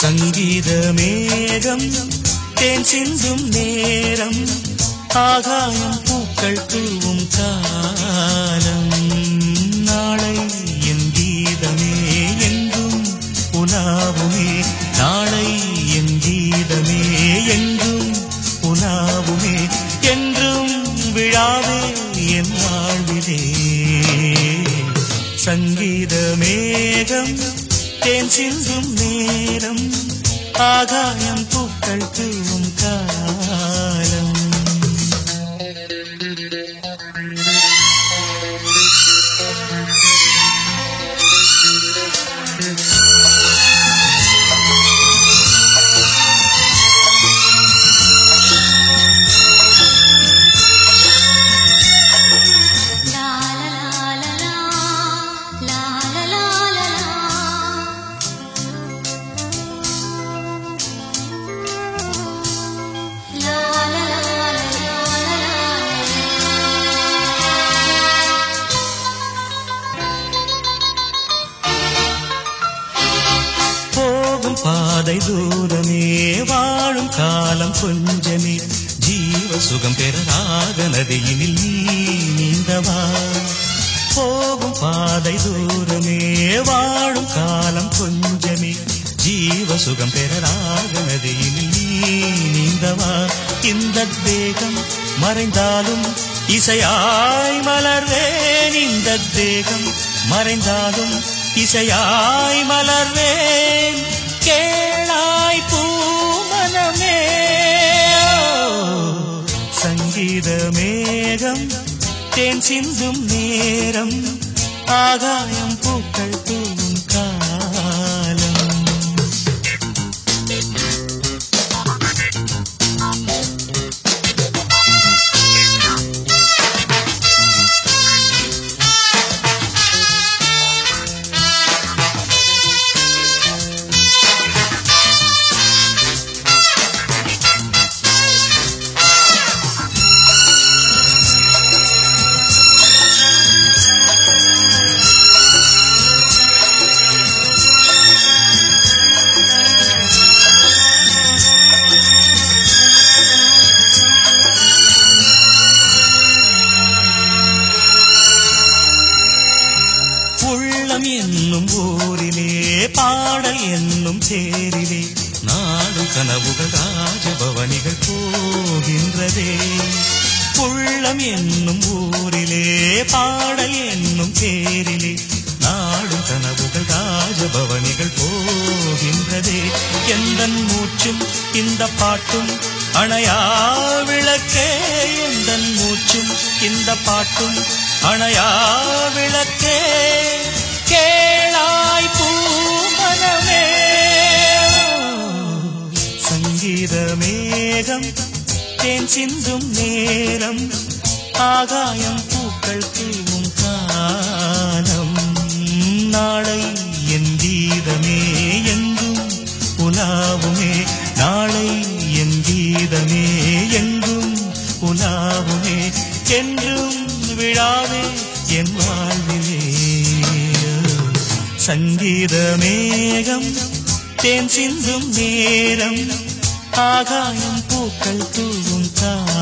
சங்கீத மேகம் தேன் சிந்தும் நேரம் ஆகாயம் பூக்கள் தூவும் காலம் நாளை என் கீதமே என்றும் உலாவுமே நாளை என் கீதமே என்றும் உலாவுமே என்றும் விழாவே என் வாழ்விலே. சங்கீத மேகம் தேன் சிந்தும் நேரம் ஆகாயம் பூக்கள் தூவும் காலம் பாதை தூரமே வாழும் காலம் கொஞ்சமே. ஜீவ சுகம் பெறாத நதியினில் நீ நீந்தவா? போகும் பாதை தூரமே வாழும் காலம் கொஞ்சமே. ஜீவ சுகம் பெறாத நதியினில் நீ நீந்தவா? இந்த தேகம் மறைந்தாலும் இசையாய் மலர்வேன். இந்த தேகம் மறைந்தாலும் இசையாய் மலர்வேன். கேளாய் பூமனமே. சங்கீத மேகம் தேன் சிந்தும் நேரம் ஆகாயம் பூக்கள் உள்ளம் என்னும் ஊரிலே பாடல் என்னும் சேரிலே நாடு கனவுகள் ராஜபவனிகள் போகின்றதே. உள்ளம் என்னும் ஊரிலே பாடல் என்னும் பேரிலே நாடும் கனவுகள் ராஜபவனிகள் போகின்றதே. எந்த மூச்சும் இந்த பாட்டும் அணையா விளக்கே. எந்த மூச்சும் இந்த பாட்டும் அணையா விளக்கே. கேளாய் பூமனமே. சங்கீத மேகம் தேன் சிந்தும் நேரம் ஆகாயம் பூக்கள் தூவும் காலம். நாளை என் கீதமே எங்கும் உலாவுமே. நாளை என் கீதமே எங்கும் உலாவுமே. என்றும் விழாவே என் வாழ்விலே. சங்கீத மேகம் தேன் சிந்தும் நேரம் ஆகாயம் பூக்கள் தூவும் தான்